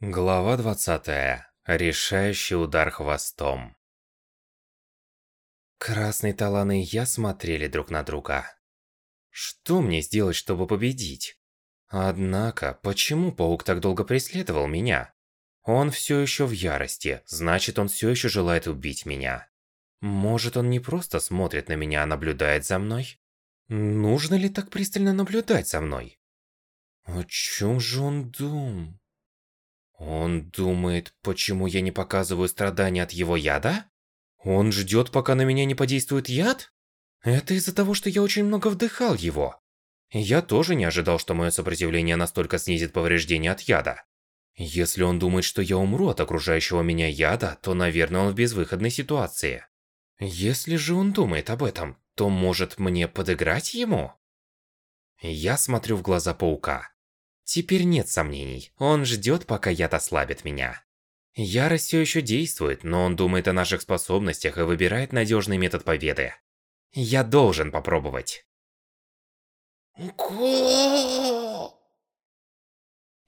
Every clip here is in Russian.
Глава 20. Решающий удар хвостом. Красный Талан и я смотрели друг на друга. Что мне сделать, чтобы победить? Однако, почему паук так долго преследовал меня? Он все еще в ярости, значит он все еще желает убить меня. Может он не просто смотрит на меня, а наблюдает за мной? Нужно ли так пристально наблюдать за мной? О чем же он думает? Он думает, почему я не показываю страдания от его яда? Он ждет, пока на меня не подействует яд? Это из-за того, что я очень много вдыхал его. Я тоже не ожидал, что мое сопротивление настолько снизит повреждения от яда. Если он думает, что я умру от окружающего меня яда, то, наверное, он в безвыходной ситуации. Если же он думает об этом, то может мне подыграть ему? Я смотрю в глаза паука. Теперь нет сомнений, он ждет, пока яд ослабит меня. Ярость все еще действует, но он думает о наших способностях и выбирает надежный метод победы. Я должен попробовать.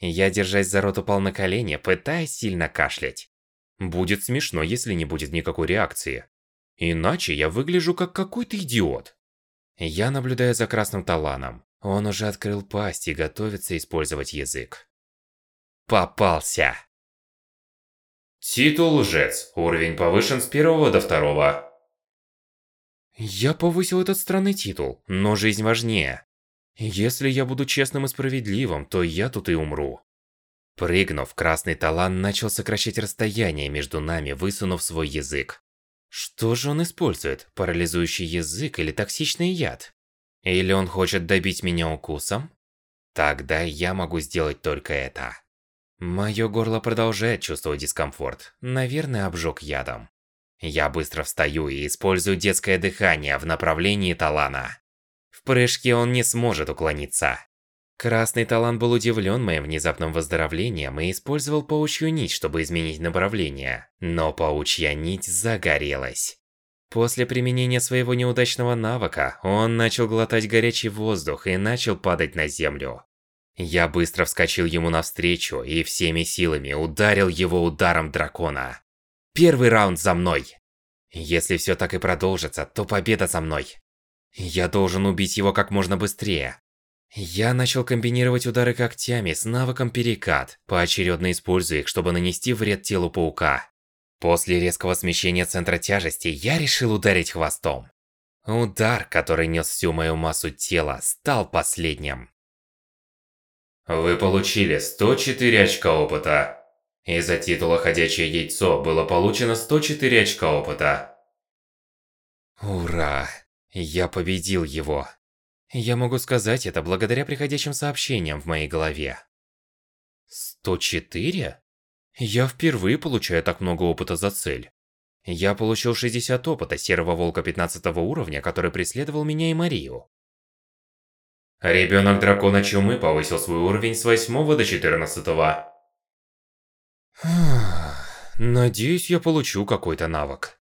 Я, держась за рот, упал на колени, пытаясь сильно кашлять. Будет смешно, если не будет никакой реакции. Иначе я выгляжу как какой-то идиот. Я наблюдаю за красным таланом. Он уже открыл пасть и готовится использовать язык. Попался! Титул лжец. Уровень повышен с первого до второго. Я повысил этот странный титул, но жизнь важнее. Если я буду честным и справедливым, то я тут и умру. Прыгнув, красный талант начал сокращать расстояние между нами, высунув свой язык. Что же он использует? Парализующий язык или токсичный яд? Или он хочет добить меня укусом? Тогда я могу сделать только это. Мое горло продолжает чувствовать дискомфорт. Наверное, обжег ядом. Я быстро встаю и использую детское дыхание в направлении Талана. В прыжке он не сможет уклониться. Красный Талан был удивлен моим внезапным выздоровлением и использовал паучью нить, чтобы изменить направление. Но паучья нить загорелась. После применения своего неудачного навыка, он начал глотать горячий воздух и начал падать на землю. Я быстро вскочил ему навстречу и всеми силами ударил его ударом дракона. Первый раунд за мной. Если все так и продолжится, то победа за мной. Я должен убить его как можно быстрее. Я начал комбинировать удары когтями с навыком перекат, поочередно используя их, чтобы нанести вред телу паука. После резкого смещения центра тяжести я решил ударить хвостом. Удар, который нес всю мою массу тела, стал последним. Вы получили 104 очка опыта. Из-за титула «Ходячее яйцо» было получено 104 очка опыта. Ура! Я победил его. Я могу сказать это благодаря приходящим сообщениям в моей голове. 104? Я впервые получаю так много опыта за цель. Я получил 60 опыта серого волка 15 уровня, который преследовал меня и Марию. Ребенок дракона чумы повысил свой уровень с 8 до 14. Надеюсь, я получу какой-то навык.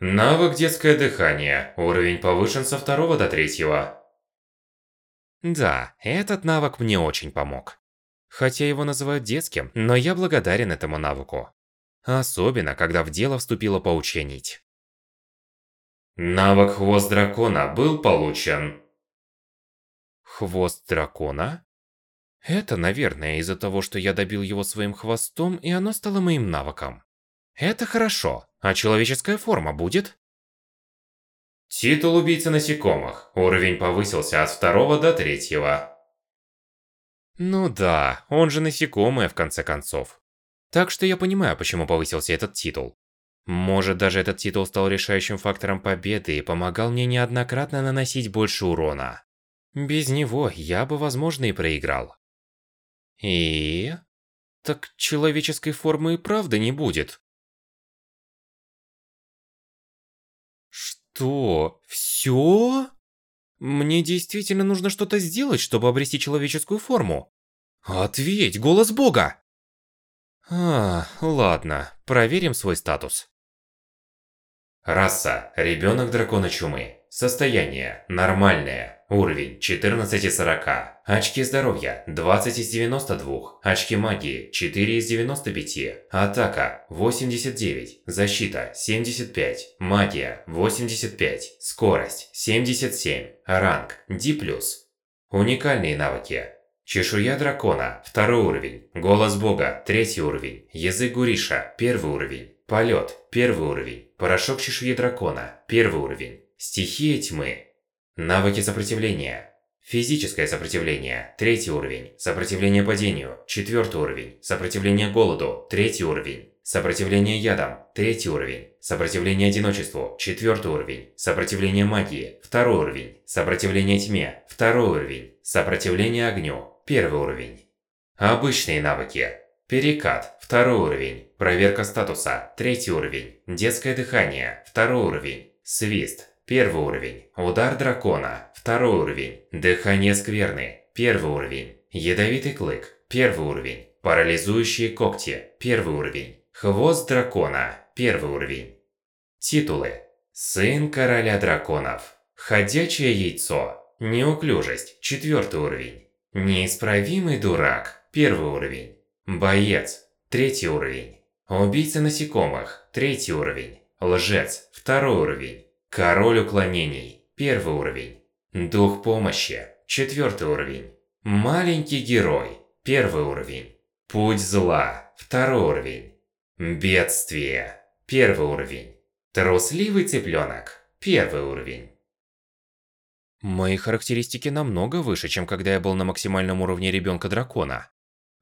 Навык детское дыхание. Уровень повышен со 2 до 3. Да, этот навык мне очень помог. Хотя его называют детским, но я благодарен этому навыку. Особенно, когда в дело вступила паучья нить. Навык Хвост Дракона был получен. Хвост Дракона? Это, наверное, из-за того, что я добил его своим хвостом, и оно стало моим навыком. Это хорошо. А человеческая форма будет? Титул Убийца Насекомых. Уровень повысился от второго до третьего. Ну да, он же насекомое в конце концов. Так что я понимаю, почему повысился этот титул. Может, даже этот титул стал решающим фактором победы и помогал мне неоднократно наносить больше урона. Без него я бы, возможно, и проиграл. И... Так человеческой формы и правда не будет. Что? Всё? Мне действительно нужно что-то сделать, чтобы обрести человеческую форму. Ответь, голос бога! А, ладно, проверим свой статус. Раса – ребенок дракона чумы. Состояние – нормальное. Уровень 14 из 40. Очки здоровья 20 из 92. Очки магии 4 из 95. Атака 89. Защита 75. Магия 85. Скорость 77. Ранг D+. Уникальные навыки. Чешуя дракона, второй уровень. Голос бога, третий уровень. Язык Гуриша, первый уровень. Полет, первый уровень. Порошок чешуи дракона, первый уровень. Стихия тьмы. Навыки сопротивления. Физическое сопротивление, третий уровень. Сопротивление падению, четвертый уровень. Сопротивление голоду, третий уровень. Сопротивление ядам, третий уровень. Сопротивление одиночеству, четвертый уровень. Сопротивление магии, второй уровень. Сопротивление тьме, второй уровень. Сопротивление огню, первый уровень. Обычные навыки. Перекат, второй уровень. Проверка статуса, третий уровень. Детское дыхание, второй уровень. Свист, первый уровень. Удар дракона, второй уровень. Дыхание скверны, первый уровень. Ядовитый клык, первый уровень. Парализующие когти, первый уровень. Хвост дракона, первый уровень. Титулы. Сын короля драконов. Ходячее яйцо. Неуклюжесть, четвертый уровень. Неисправимый дурак, первый уровень. Боец, третий уровень. Убийца насекомых, третий уровень. Лжец, второй уровень. Король уклонений, первый уровень. Дух помощи, четвертый уровень. Маленький герой, первый уровень. Путь зла, второй уровень. Бедствие. Первый уровень. Трусливый цыпленок. Первый уровень. Мои характеристики намного выше, чем когда я был на максимальном уровне ребенка-дракона.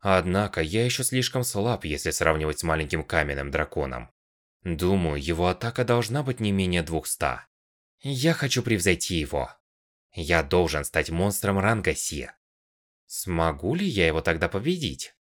Однако, я еще слишком слаб, если сравнивать с маленьким каменным драконом. Думаю, его атака должна быть не менее 200. Я хочу превзойти его. Я должен стать монстром ранга Си. Смогу ли я его тогда победить?